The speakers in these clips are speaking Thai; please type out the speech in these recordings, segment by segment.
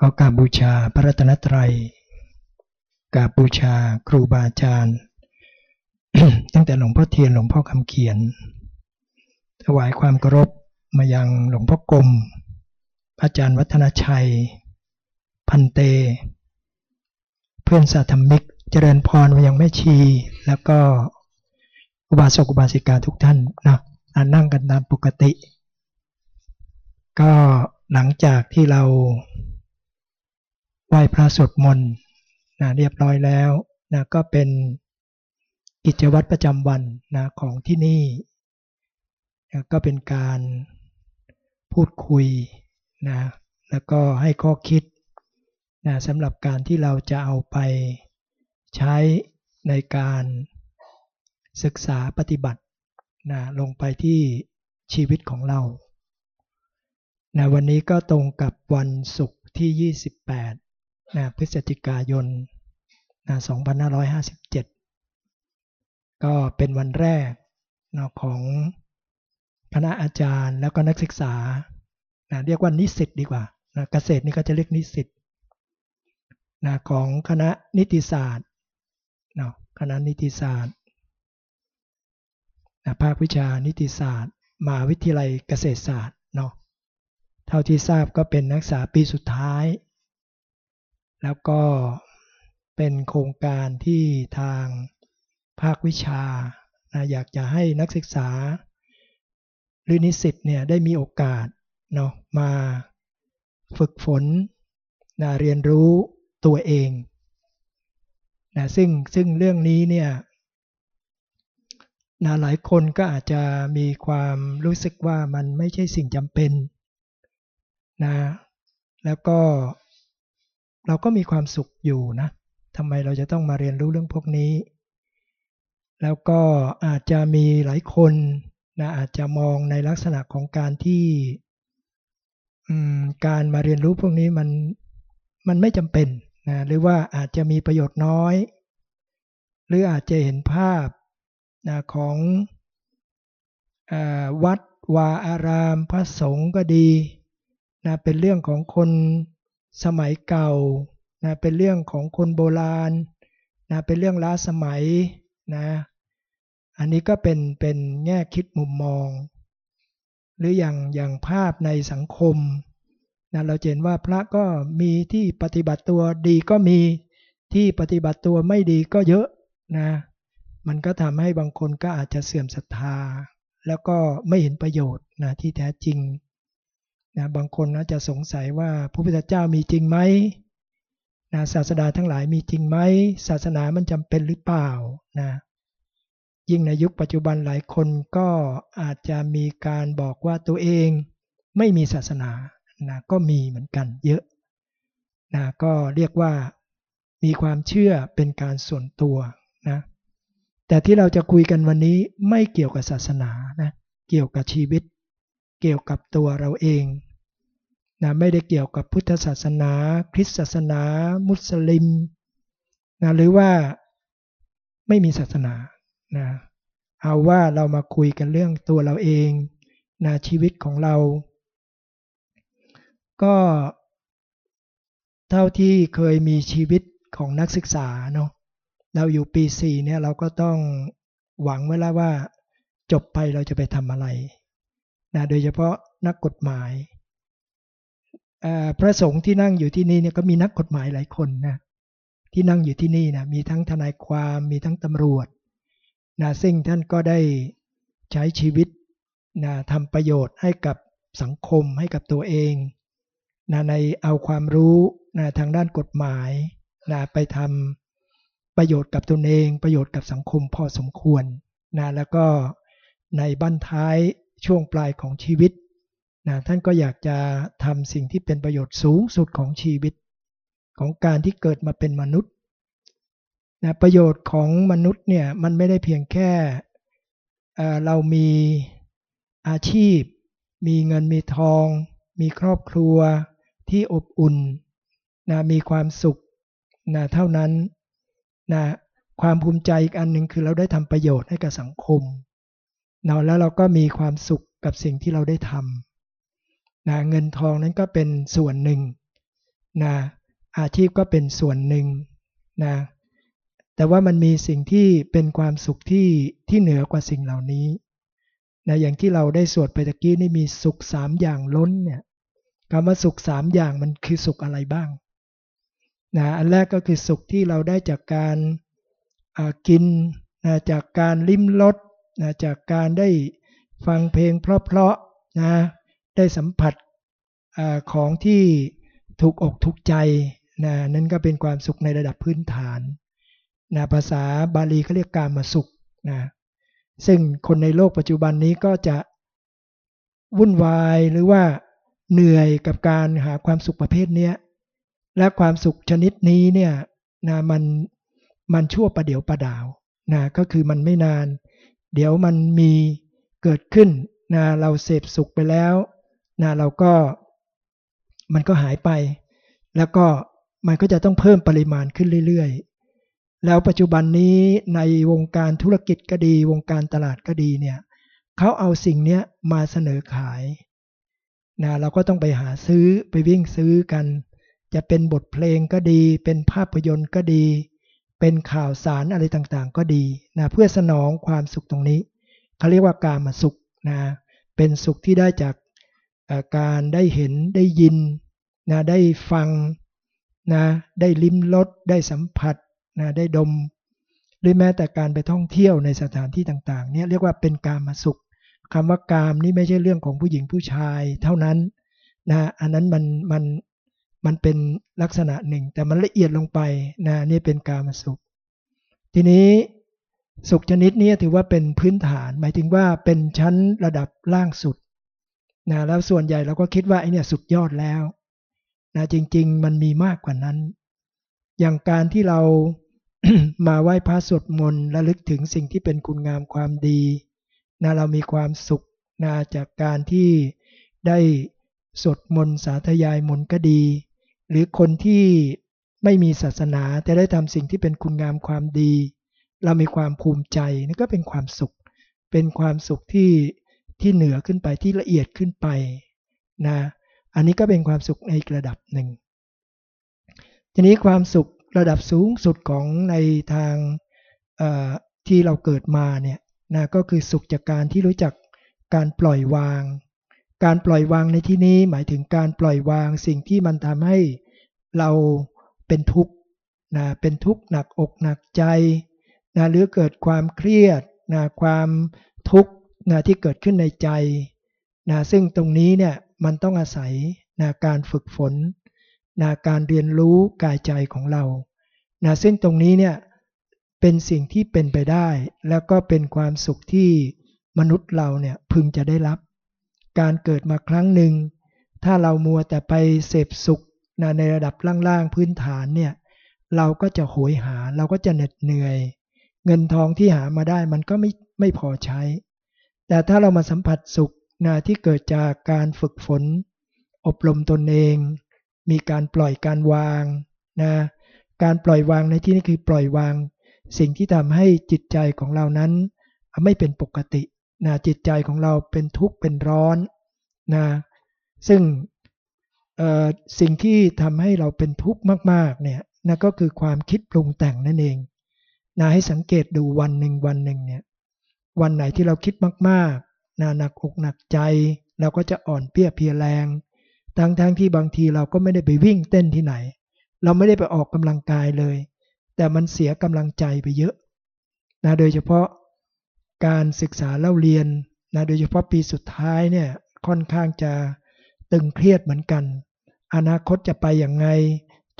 ก็กราบบูชาพระรัตนตรัยกราบบูชาครูบาอาจารย์ ตั้งแต่หลวงพ่อเทียนหลวงพ่อคำเขียน ถวายความเคารพมายังหลวงพ่อกรมอาจารย์วัฒนชัย พันเต เพื่อนสาธมิก เจริญพรมายังแม่ชี แล้วก็อุบาสกอุบาสิกาทุกท่านนะนั่งกันตามปกติ ก็หลังจากที่เรา ไหว้พระสวดมนต์นะเรียบร้อยแล้วนะก็เป็นกิจวัตรประจำวันนะของที่นี่นะก็เป็นการพูดคุยนะแล้วก็ให้ข้อคิดนะสำหรับการที่เราจะเอาไปใช้ในการศึกษาปฏิบัตินะลงไปที่ชีวิตของเรานะวันนี้ก็ตรงกับวันศุกร์ที่ 28 นะพฤศจิกายนนะ2557 ก็เป็นวันแรกนะของคณะอาจารย์แล้วก็นักศึกษานะเรียกว่านิสิตดีกว่านะเกษตรนี่ก็จะเรียกนิสิตนะของคณะนิติศาสตร์นะคณะนิติศาสตร์นะภาควิชานิติศาสตร์มหาวิทยาลัยเกษตรศาสตร์เนาะเท่าที่ทราบก็เป็นนักศึกษาปีสุดท้าย แล้วก็เป็นโครงการที่ทางภาควิชานะอยากจะให้นักศึกษา หรือนิสิตเนี่ยได้มีโอกาสเนาะมาฝึกฝนนะเรียนรู้ตัวเองนะซึ่งซึ่งเรื่องนี้เนี่ยนะหลายคนก็อาจจะมีความรู้สึกว่ามันไม่ใช่สิ่งจำเป็นนะแล้วก็ เราก็มีความสุขอยู่นะทำไมเราจะต้องมาเรียนรู้เรื่องพวกนี้ แล้วก็อาจจะมีหลายคนนะอาจจะมองในลักษณะของการที่การมาเรียนรู้พวกนี้มันมันไม่จำเป็นนะหรือว่าอาจจะมีประโยชน์น้อย หรืออาจจะเห็นภาพนะของอวัดวาอารามพระสงฆ์ก็ดีนะเป็นเรื่องของคน สมัยเก่านะเป็นเรื่องของคนโบราณนะเป็นเรื่องล้าสมัยนะอันนี้ก็เป็นเป็นแง่คิดมุมมอง หรืออย่างอย่างภาพในสังคมนะเราเห็นว่าพระก็มีที่ปฏิบัติตัวดีก็มีที่ปฏิบัติตัวไม่ดีก็เยอะนะมันก็ทำให้บางคนก็อาจจะเสื่อมศรัทธา แล้วก็ไม่เห็นประโยชน์นะที่แท้จริง นะบางคนนะจะสงสัยว่าพระพุทธเจ้ามีจริงไหมนะศาสดาทั้งหลายมีจริงไหมศาสนามันจำเป็นหรือเปล่านะยิ่งในยุคปัจจุบันหลายคนก็อาจจะมีการบอกว่าตัวเองไม่มีศาสนานะก็มีเหมือนกันเยอะนะก็เรียกว่ามีความเชื่อเป็นการส่วนตัวนะแต่ที่เราจะคุยกันวันนี้ไม่เกี่ยวกับศาสนานะเกี่ยวกับชีวิต เกี่ยวกับตัวเราเอง นะไม่ได้เกี่ยวกับพุทธศาสนา คริสต์ศาสนา มุสลิมนะหรือว่าไม่มีศาสนานะเอาว่าเรามาคุยกันเรื่องตัวเราเองนะชีวิตของเรา ก็เท่าที่เคยมีชีวิตของนักศึกษาเนาะเราอยู่ปีสี่เนี่ยเราก็ต้องหวังไว้แล้วว่าจบไปเราจะไปทำอะไรนะโดยเฉพาะนักกฎหมาย พระสงฆ์ที่นั่งอยู่ที่นี่เนี่ยก็มีนักกฎหมายหลายคนนะที่นั่งอยู่ที่นี่นะมีทั้งทนายความมีทั้งตำรวจนะซึ่งท่านก็ได้ใช้ชีวิตนะทำประโยชน์ให้กับสังคมให้กับตัวเองนะในเอาความรู้นะทางด้านกฎหมายนะไปทำประโยชน์กับตนเอง ประโยชน์กับสังคมพอสมควรนะแล้วก็ในบั้นท้ายช่วงปลายของชีวิต นะท่านก็อยากจะทำสิ่งที่เป็นประโยชน์สูงสุดของชีวิต ของการที่เกิดมาเป็นมนุษย์นะประโยชน์ของมนุษย์เนี่ยมันไม่ได้เพียงแค่เรามีอาชีพ มีเงินมีทอง มีครอบครัวที่อบอุ่นนะมีความสุขนะเท่านั้นนะความภูมิใจอีกอันหนึ่งคือเราได้ทำประโยชน์ให้กับสังคมนะแล้วเราก็มีความสุขกับสิ่งที่เราได้ทำ นะเงินทองนั้นก็เป็นส่วนหนึ่งนะอาชีพก็เป็นส่วนหนึ่งนะแต่ว่ามันมีสิ่งที่เป็นความสุขที่ที่เหนือกว่าสิ่งเหล่านี้นะอย่างที่เราได้สวดไปตะกี้นี่มีสุขสามอย่างล้นเนี่ยคำว่าสุขสามอย่างมันคือสุขอะไรบ้างนะอันแรกก็คือสุขที่เราได้จากการกินนะจากการลิ้มรสนะจากการได้ฟังเพลงเพราะๆนะ ได้สัมผัสอของที่ถูกอกถูกใจนะนั่นก็เป็นความสุขในระดับพื้นฐานนะภาษาบาลีเขาเรียกการมาสุขนะซึ่งคนในโลกปัจจุบันนี้ก็จะวุ่นวายหรือว่าเหนื่อยกับการหาความสุขประเภทนี้และความสุขชนิดนี้เนี่ยนะมันมันชั่วประเดี๋ยวประดาวนะก็คือมันไม่นาน เดี๋ยวมันมีเกิดขึ้นนะเราเสพสุขไปแล้ว นะเราก็มันก็หายไป แล้วก็มันก็จะต้องเพิ่มปริมาณขึ้นเรื่อยๆ แล้วปัจจุบันนี้ในวงการธุรกิจก็ดี วงการตลาดก็ดีเนี่ยเขาเอาสิ่งนี้มาเสนอขายนะเราก็ต้องไปหาซื้อไปวิ่งซื้อกัน จะเป็นบทเพลงก็ดี เป็นภาพยนตร์ก็ดี เป็นข่าวสารอะไรต่างๆ ก็ดีนะเพื่อสนองความสุขตรงนี้เขาเรียกว่าการมาสุขนะเป็นสุขที่ได้จาก การได้เห็นได้ยินนะได้ฟังนะได้ลิ้มรสได้สัมผัสนะได้ดม หรือแม้แต่การไปท่องเที่ยวในสถานที่ต่างๆเนี่ยเรียกว่าเป็นการมาสุขคำว่ากามนี่ไม่ใช่เรื่องของผู้หญิงผู้ชายเท่านั้นนะอันนั้นมันมันมันเป็นลักษณะหนึ่ง แต่มันละเอียดลงไปนะนี่เป็นกามสุข ทีนี้สุขชนิดนี้ถือว่าเป็นพื้นฐาน หมายถึงว่าเป็นชั้นระดับล่างสุด นะแล้วส่วนใหญ่เราก็คิดว่าไอ้นี่ยสุดยอดแล้วนะจริง ๆ มันมีมากกว่านั้น อย่างการที่เรา มาไหว้พระสวดมนต์ระลึกถึงสิ่งที่เป็นคุณงามความดีนะเรามีความสุขนะจากการที่ได้สวดมนต์สาธยายมนต์ก็ดี หรือคนที่ไม่มีศาสนาแต่ได้ทำสิ่งที่เป็นคุณงามความดี เรามีความภูมิใจนี่ก็เป็นความสุข เป็นความสุขที่ ที่เหนือขึ้นไปที่ละเอียดขึ้นไปนะอันนี้ก็เป็นความสุขในระดับหนึ่ง ทีนี้ความสุขระดับสูงสุดของในทางที่เราเกิดมาเนี่ยนะก็คือสุขจากการที่รู้จักการปล่อยวาง การปล่อยวางในที่นี้หมายถึงการปล่อยวางสิ่งที่มันทำให้เราเป็นทุกข์นะเป็นทุกข์หนักอกหนักใจนะหรือเกิดความเครียดนะความทุกข์ นะที่เกิดขึ้นในใจนะซึ่งตรงนี้เนี่ยมันต้องอาศัยนะการฝึกฝนนะการเรียนรู้กายใจของเรานะซึ่งตรงนี้เนี่ยเป็นสิ่งที่เป็นไปได้ แล้วก็เป็นความสุขที่มนุษย์เราเนี่ยพึงจะได้รับ การเกิดมาครั้งหนึ่ง ถ้าเรามัวแต่ไปเสพสุขนะในระดับล่างๆพื้นฐานเนี่ยเราก็จะโหยหาเราก็จะเหน็ดเหนื่อย เงินทองที่หามาได้มันก็ไม่ไม่พอใช้ แต่ถ้าเรามาสัมผัสสุขนะที่เกิดจากการฝึกฝน อบรมตนเอง มีการปล่อยการวางนะการปล่อยวางในที่นี้คือปล่อยวาง สิ่งที่ทำให้จิตใจของเรานั้น ไม่เป็นปกตินะจิตใจของเราเป็นทุกข์เป็นร้อนนะซึ่งสิ่งที่ทำให้เราเป็นทุกข์มากๆเนี่ยนะก็คือความคิดปรุงแต่งนั่นเองนะให้สังเกตดูวันหนึ่งวันหนึ่งเนี่ย วันไหนที่เราคิดมากนาหนักอกหนักใจ เราก็จะอ่อนเปี้ยเพียแรง ทั้งทั้งที่บางทีเราก็ไม่ได้ไปวิ่งเต้นที่ไหน เราไม่ได้ไปออกกำลังกายเลย แต่มันเสียกำลังใจไปเยอะนะโดยเฉพาะการศึกษาเล่าเรียนนะโดยเฉพาะปีสุดท้ายเนี่ยค่อนข้างจะตึงเครียดเหมือนกัน อนาคตจะไปอย่างไง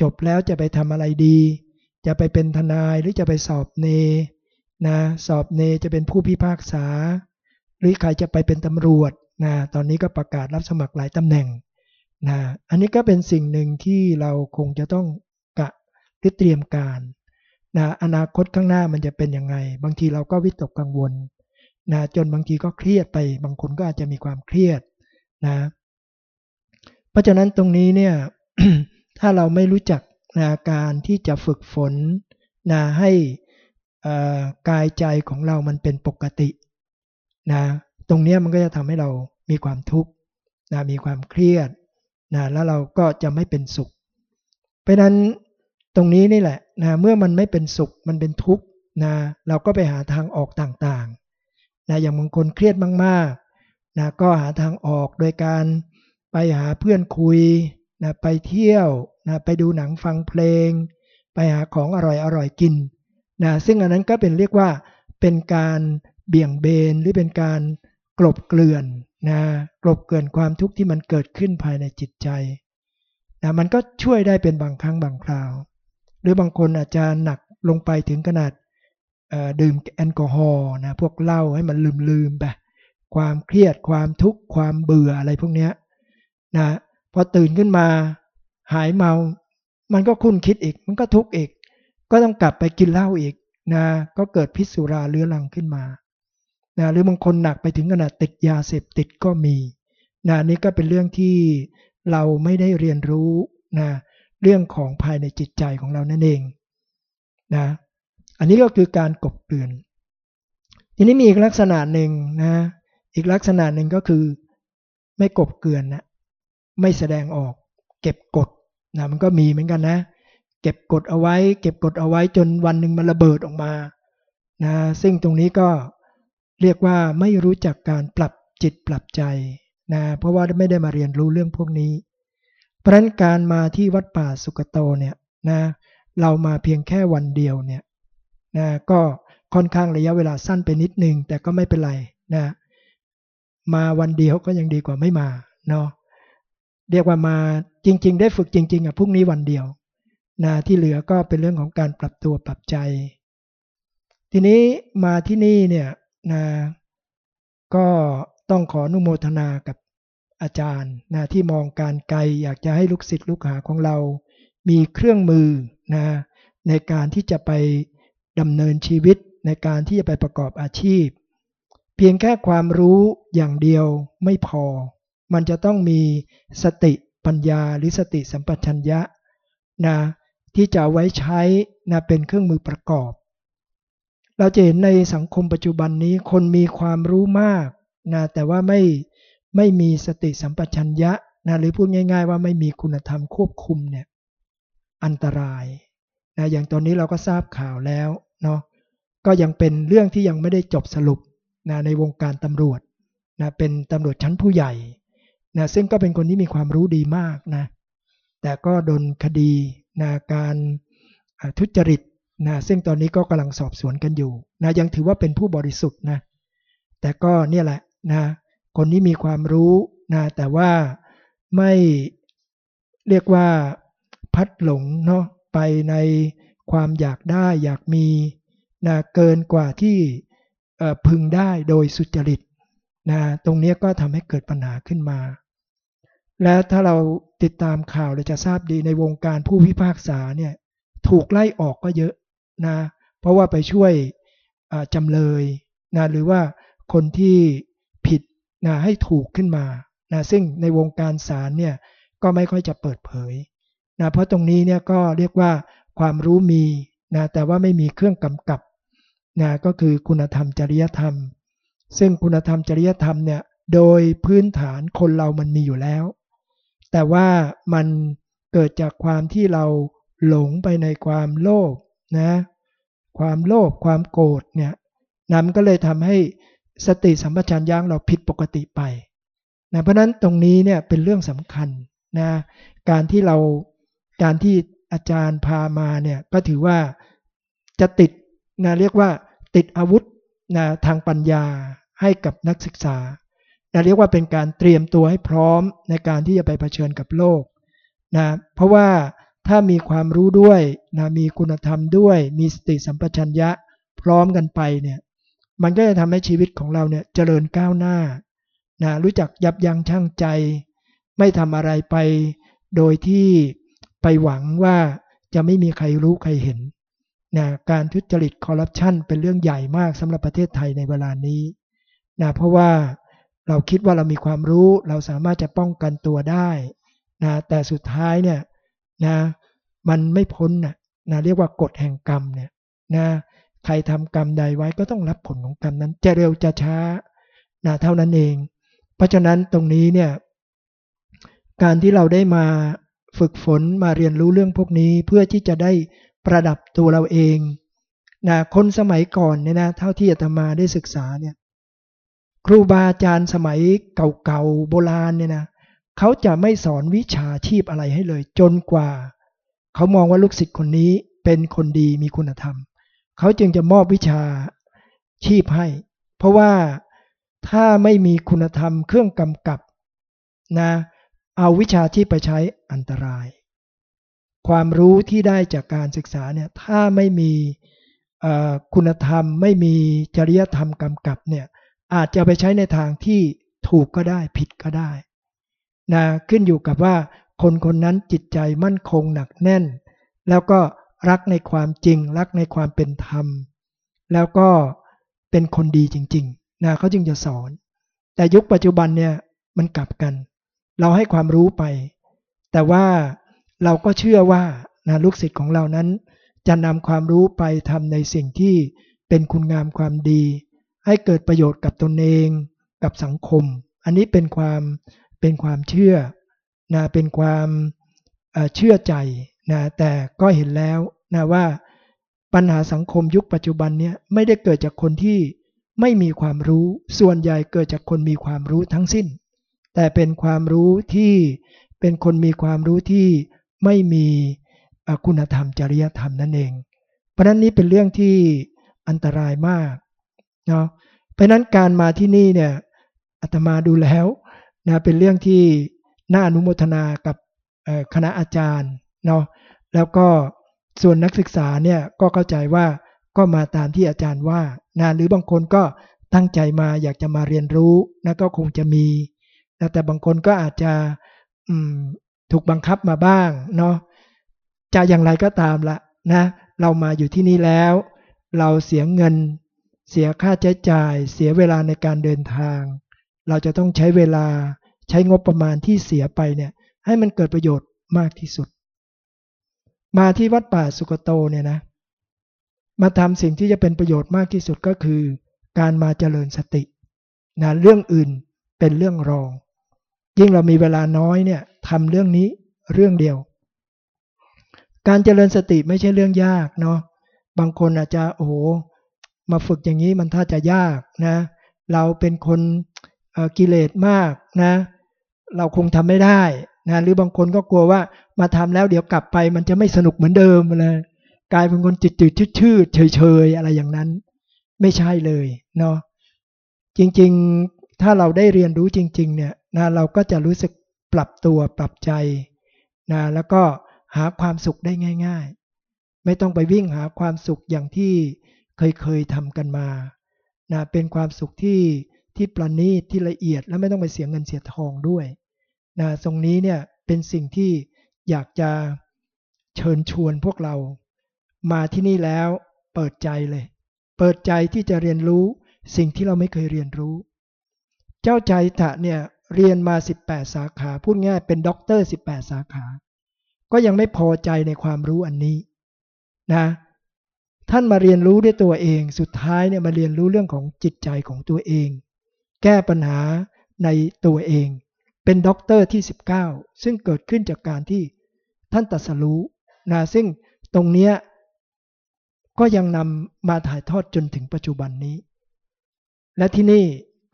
จบแล้วจะไปทำอะไรดี จะไปเป็นทนายหรือจะไปสอบเน นะสอบเนจะเป็นผู้พิพากษา หรือใครจะไปเป็นตำรวจนะตอนนี้ก็ประกาศรับสมัครหลายตำแหน่งนะอันนี้ก็เป็นสิ่งหนึ่งที่เราคงจะต้องกะหรือเตรียมการนะอนาคตข้างหน้ามันจะเป็นยังไง บางทีเราก็วิตกกังวลนะจนบางทีก็เครียดไป บางคนก็อาจจะมีความเครียดนะเพราะฉะนั้นตรงนี้เนี่ยถ้าเราไม่รู้จักนะการที่จะฝึกฝนนะให้ กายใจของเรามันเป็นปกตินะตรงนี้มันก็จะทำให้เรามีความทุกข์นะมีความเครียดนะแล้วเราก็จะไม่เป็นสุข เพราะนั้นตรงนี้นี่แหละนะเมื่อมันไม่เป็นสุขมันเป็นทุกข์นะเราก็ไปหาทางออกต่างๆนะอย่างบางคนเครียดมากๆนะก็หาทางออกโดยการไปหาเพื่อนคุยนะไปเที่ยวนะไปดูหนังฟังเพลง ไปหาของอร่อยๆกิน นะซึ่งอันนั้นก็เป็นเรียกว่าเป็นการเบี่ยงเบนหรือเป็นการกลบเกลื่อนนะกลบเกลื่อนความทุกข์ที่มันเกิดขึ้นภายในจิตใจนะมันก็ช่วยได้เป็นบางครั้งบางคราว หรือบางคนอาจจะหนักลงไปถึงขนาดดื่มแอลกอฮอล์นะพวกเหล้าให้มันลืมลืมไปความเครียดความทุกข์ความเบื่ออะไรพวกนี้นะพอตื่นขึ้นมาหายเมา มันก็คุ้นคิดอีก มันก็ทุกข์อีก ก็ต้องกลับไปกินเหล้าอีกนะก็เกิดพิษสุราเรื้อรังขึ้นมานะหรือบางคนหนักไปถึงขนาดติดยาเสพติดก็มีนะนี่ก็เป็นเรื่องที่เราไม่ได้เรียนรู้นะเรื่องของภายในจิตใจของเรานั่นเองนะอันนี้ก็คือการกบเกลื่อนทีนี้มีอีกลักษณะหนึ่งนะอีกลักษณะหนึ่งก็คือไม่กบเกลื่อนนะไม่แสดงออกเก็บกดนะมันก็มีเหมือนกันนะ เก็บกดเอาไว้ เก็บกดเอาไว้จนวันหนึ่งมันระเบิดออกมานะซึ่งตรงนี้ก็เรียกว่าไม่รู้จักการปรับจิตปรับใจนะเพราะว่าไม่ได้มาเรียนรู้เรื่องพวกนี้ เพราะนั้นการมาที่วัดป่าสุกโตเนี่ยนะเรามาเพียงแค่วันเดียวเนี่ยนะก็ค่อนข้างระยะเวลาสั้นไปนิดนึง แต่ก็ไม่เป็นไรนะมาวันเดียวก็ยังดีกว่าไม่มาเนาะเรียกว่ามาจริง ๆ ได้ฝึกจริง ๆอะพรุ่งนี้วันเดียว นะที่เหลือก็เป็นเรื่องของการปรับตัวปรับใจ ทีนี้มาที่นี่เนี่ยนะก็ต้องขออนุโมทนากับอาจารย์นะที่มองการไกลอยากจะให้ลูกศิษย์ลูกหาของเรา มีเครื่องมือนะในการที่จะไปดำเนินชีวิตในการที่จะไปประกอบอาชีพ เพียงแค่ความรู้อย่างเดียวไม่พอ มันจะต้องมีสติปัญญาหรือสติสัมปชัญญะนะ ที่จะไว้ใช้นะเป็นเครื่องมือประกอบ เราจะเห็นในสังคมปัจจุบันนี้คนมีความรู้มากนะแต่ว่าไม่ไม่มีสติสัมปชัญญะนะหรือพูดง่าย ๆ ว่าไม่มีคุณธรรมควบคุมเนี่ยอันตรายนะอย่างตอนนี้เราก็ทราบข่าวแล้วเนาะก็ยังเป็นเรื่องที่ยังไม่ได้จบสรุปนะในวงการตำรวจนะเป็นตำรวจชั้นผู้ใหญ่นะซึ่งก็เป็นคนที่มีความรู้ดีมากนะ แต่ก็โดนคดีนะการทุจริตนะซึ่งตอนนี้ก็กำลังสอบสวนกันอยู่นะยังถือว่าเป็นผู้บริสุทธิ์นะแต่ก็เนี่ยแหละนะคนที่มีความรู้นะแต่ว่าไม่เรียกว่าพัดหลงเนาะไปในความอยากได้อยากมีนะเกินกว่าที่พึงได้โดยสุจริตนะตรงนี้ก็ทำให้เกิดปัญหาขึ้นมา และถ้าเราติดตามข่าวเราจะทราบดีในวงการผู้พิพากษาเนี่ยถูกไล่ออกก็เยอะนะเพราะว่าไปช่วยจำเลยนะหรือว่าคนที่ผิดนะให้ถูกขึ้นมานะซึ่งในวงการศาลเนี่ยก็ไม่ค่อยจะเปิดเผยนะเพราะตรงนี้เนี่ยก็เรียกว่าความรู้มีนะแต่ว่าไม่มีเครื่องกำกับนะก็คือคุณธรรมจริยธรรม ซึ่งคุณธรรมจริยธรรมเนี่ยโดยพื้นฐานคนเรามันมีอยู่แล้ว แต่ว่ามันเกิดจากความที่เราหลงไปในความโลภนะความโลภความโกรธเนี่ยนั้นก็เลยทำให้สติสัมปชัญญะเราผิดปกติไปนะเพราะนั้นตรงนี้เนี่ยเป็นเรื่องสำคัญนะการที่เราการที่อาจารย์พามาเนี่ยก็ถือว่าจะติดนะเรียกว่าติดอาวุธนะทางปัญญาให้กับนักศึกษา นะเรียกว่าเป็นการเตรียมตัวให้พร้อมในการที่จะไปเผชิญกับโลกนะเพราะว่าถ้ามีความรู้ด้วยนะมีคุณธรรมด้วย มีสติสัมปชัญญะพร้อมกันไปเนี่ยมันก็จะทำให้ชีวิตของเราเนี่ยเจริญก้าวหน้านะรู้จักยับยั้งชั่งใจ ไม่ทำอะไรไป โดยที่ไปหวังว่าจะไม่มีใครรู้ใครเห็นนะการทุจริตคอร์รัปชันเป็นเรื่องใหญ่มากสำหรับประเทศไทยในเวลานี้นะเพราะว่า เราคิดว่าเรามีความรู้เราสามารถจะป้องกันตัวได้นะแต่สุดท้ายเนี่ยนะมันไม่พ้นนะนะเรียกว่ากฎแห่งกรรมเนี่ยนะใครทำกรรมใดไว้ก็ต้องรับผลของกรรมนั้น จะเร็วจะช้านะเท่านั้นเอง เพราะฉะนั้นตรงนี้เนี่ยการที่เราได้มาฝึกฝนมาเรียนรู้เรื่องพวกนี้เพื่อที่จะได้ประดับตัวเราเองนะคนสมัยก่อนเนี่ยนะเท่าที่อาตมาได้ศึกษาเนี่ย ครูบาอาจารย์สมัยเก่าๆโบราณเนี่ยนะเขาจะไม่สอนวิชาชีพอะไรให้เลย จนกว่า เขามองว่าลูกศิษย์คนนี้เป็นคนดีมีคุณธรรม เขาจึงจะมอบวิชาชีพให้ เพราะว่าถ้าไม่มีคุณธรรมเครื่องกำกับนะเอาวิชาชีพไปใช้อันตราย ความรู้ที่ได้จากการศึกษาเนี่ยถ้าไม่มีคุณธรรมไม่มีจริยธรรมกำกับเนี่ย อาจจะไปใช้ในทางที่ถูกก็ได้ผิดก็ได้นะขึ้นอยู่กับว่าคนคนนั้นจิตใจมั่นคงหนักแน่น แล้วก็รักในความจริง รักในความเป็นธรรม แล้วก็เป็นคนดีจริงๆนะเขาจึงจะสอน แต่ยุคปัจจุบันเนี่ยมันกลับกัน เราให้ความรู้ไป แต่ว่าเราก็เชื่อว่านะลูกศิษย์ของเรานั้น จะนำความรู้ไปทำในสิ่งที่เป็นคุณงามความดี ให้เกิดประโยชน์กับตนเองกับสังคม อันนี้เป็นความเป็นความเชื่อนะเป็นความเชื่อใจนะแต่ก็เห็นแล้วนะว่าปัญหาสังคมยุคปัจจุบันเนี้ไม่ได้เกิดจากคนที่ไม่มีความรู้ส่วนใหญ่เกิดจากคนมีความรู้ทั้งสิ้น แต่เป็นความรู้ที่เป็นคนมีความรู้ที่ไม่มีคุณธรรมจริยธรรมนั่นเอง เพราะนั้นนี้เป็นเรื่องที่อันตรายมาก เนาะเพราะนั้นการมาที่นี่เนี่ยอาตมาดูแล้วนะเป็นเรื่องที่น่าอนุโมทนากับคณะอาจารย์เนาะแล้วก็ส่วนนักศึกษาเนี่ยก็เข้าใจว่าก็มาตามที่อาจารย์ว่านะหรือบางคนก็ตั้งใจมาอยากจะมาเรียนรู้นะก็คงจะมีนะแต่บางคนก็อาจจะถูกบังคับมาบ้างเนาะจะอย่างไรก็ตามละนะเรามาอยู่ที่นี่แล้ว เราเสียเงิน เสียค่าใช้จ่าย เสียเวลาในการเดินทาง เราจะต้องใช้เวลาใช้งบประมาณที่เสียไปเนี่ยให้มันเกิดประโยชน์มากที่สุด มาที่วัดป่าสุกโตเนี่ยนะมาทำสิ่งที่จะเป็นประโยชน์มากที่สุดก็คือ การมาเจริญสตินะเรื่องอื่นเป็นเรื่องรอง ยิ่งเรามีเวลาน้อยเนี่ยทำเรื่องนี้เรื่องเดียว การเจริญสติไม่ใช่เรื่องยากเนาะบางคนอาจจะโอ้โห มาฝึกอย่างนี้มันถ้าจะยากนะ เราเป็นคนกิเลสมากนะ เราคงทำไม่ได้นะหรือบางคนก็กลัวว่ามาทำแล้วเดี๋ยวกลับไปมันจะไม่สนุกเหมือนเดิมเลยกลายเป็นคนจิตจืดชืดเฉยเฉยอะไรอย่างนั้น ไม่ใช่เลยเนาะจริงๆถ้าเราได้เรียนรู้จริง ๆ เนี่ยนะเราก็จะรู้สึกปรับตัวปรับใจนะแล้วก็หาความสุขได้ง่าย ๆ ไม่ต้องไปวิ่งหาความสุขอย่างที่ เคยเคยทำกันมานะเป็นความสุขที่ที่ประณีตที่ละเอียดและไม่ต้องไปเสียเงินเสียทองด้วยนะตรงนี้เนี่ยเป็นสิ่งที่อยากจะเชิญชวนพวกเรา มาที่นี่แล้วเปิดใจเลย เปิดใจที่จะเรียนรู้สิ่งที่เราไม่เคยเรียนรู้ เจ้าชายสิทธัตถะเนี่ยเรียนมา 18 สาขา พูดง่ายเป็นด็อกเตอร์ 18 สาขา ก็ยังไม่พอใจในความรู้อันนี้นะ ท่านมาเรียนรู้ด้วยตัวเอง สุดท้ายเนี่ยมาเรียนรู้เรื่องของจิตใจของตัวเอง แก้ปัญหาในตัวเอง เป็นด็อกเตอร์ที่ 19 ซึ่งเกิดขึ้นจากการที่ท่านตรัสรู้นะซึ่งตรงเนี้ยก็ยังนำมาถ่ายทอดจนถึงปัจจุบันนี้ และที่นี่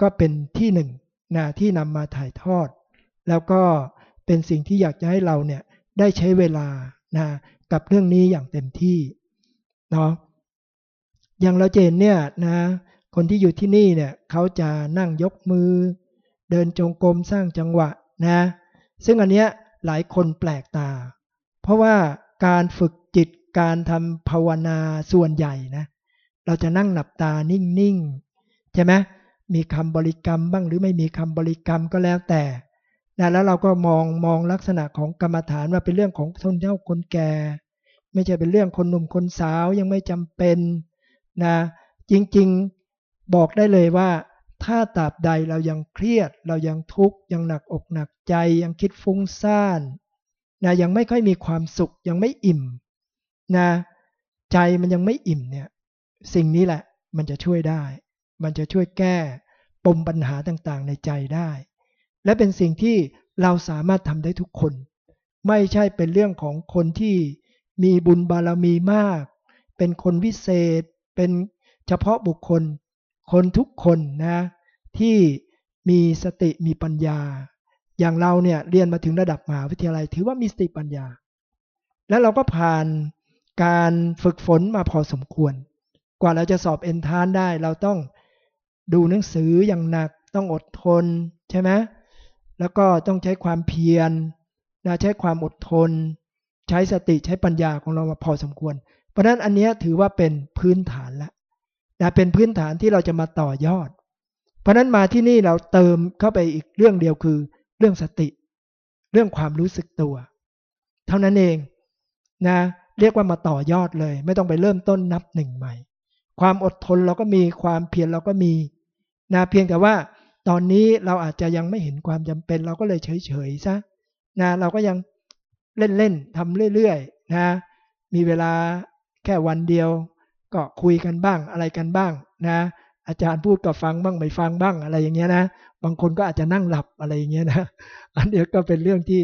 ก็เป็นที่หนึ่งนะที่นำมาถ่ายทอด แล้วก็เป็นสิ่งที่อยากจะให้เราเนี่ยได้ใช้เวลานะกับเรื่องนี้อย่างเต็มที่ เนาะอย่างเราเจนเนี่ยนะคนที่อยู่ที่นี่เนี่ยเขาจะนั่งยกมือ เดินจงกรมสร้างจังหวะนะซึ่งอันเนี้ยหลายคนแปลกตา เพราะว่าการฝึกจิตการทำภาวนาส่วนใหญ่นะเราจะนั่งหนับตานิ่งๆใช่ไหมมีคำบริกรรมบ้างหรือไม่มีคำบริกรรมก็แล้วแต่นะแล้วเราก็มองมองลักษณะของกรรมฐานว่าเป็นเรื่องของคนเฒ่าคนแก่ ไม่ใช่เป็นเรื่องคนหนุ่มคนสาวยังไม่จำเป็นนะจริงๆบอกได้เลยว่า ถ้าตราบใดเรายังเครียด เรายังทุกข์ยังหนักอกหนักใจยังคิดฟุ้งซ่านนะยังไม่ค่อยมีความสุขยังไม่อิ่มนะใจมันยังไม่อิ่มเนี่ยสิ่งนี้แหละมันจะช่วยได้ มันจะช่วยแก้ปมปัญหาต่างๆ ในใจได้ และเป็นสิ่งที่เราสามารถทำได้ทุกคน ไม่ใช่เป็นเรื่องของคนที่ มีบุญบารมีมาก เป็นคนวิเศษ เป็นเฉพาะบุคคล คนทุกคนนะที่มีสติมีปัญญา อย่างเราเนี่ยเรียนมาถึงระดับมหาวิทยาลัย ถือว่ามีสติปัญญา แล้วเราก็ผ่านการฝึกฝนมาพอสมควร กว่าเราจะสอบเอนทานได้ เราต้องดูหนังสืออย่างหนักต้องอดทนใช่ไหมแล้วก็ต้องใช้ความเพียรนะใช้ความอดทน ใช้สติใช้ปัญญาของเรามาพอสมควร เพราะนั้นอันนี้ถือว่าเป็นพื้นฐานละนะเป็นพื้นฐานที่เราจะมาต่อยอด เพราะนั้นมาที่นี่เราเติมเข้าไปอีกเรื่องเดียวคือ เรื่องสติ เรื่องความรู้สึกตัว เท่านั้นเองนะเรียกว่ามาต่อยอดเลย ไม่ต้องไปเริ่มต้นนับหนึ่งใหม่ ความอดทนเราก็มีความเพียรเราก็มีนะเพียงแต่ว่าตอนนี้เราอาจจะยังไม่เห็นความจำเป็น เราก็เลยเฉยๆซะนะเราก็ยัง เล่นๆทำเรื่อยๆนะมีเวลาแค่วันเดียว ก็คุยกันบ้างอะไรกันบ้างนะอาจารย์พูดก็ฟังบ้างไม่ฟังบ้างอะไรอย่างเงี้ยนะบางคนก็อาจจะนั่งหลับอะไรอย่างเงี้ยนะอันนี้ก็เป็นเรื่องที่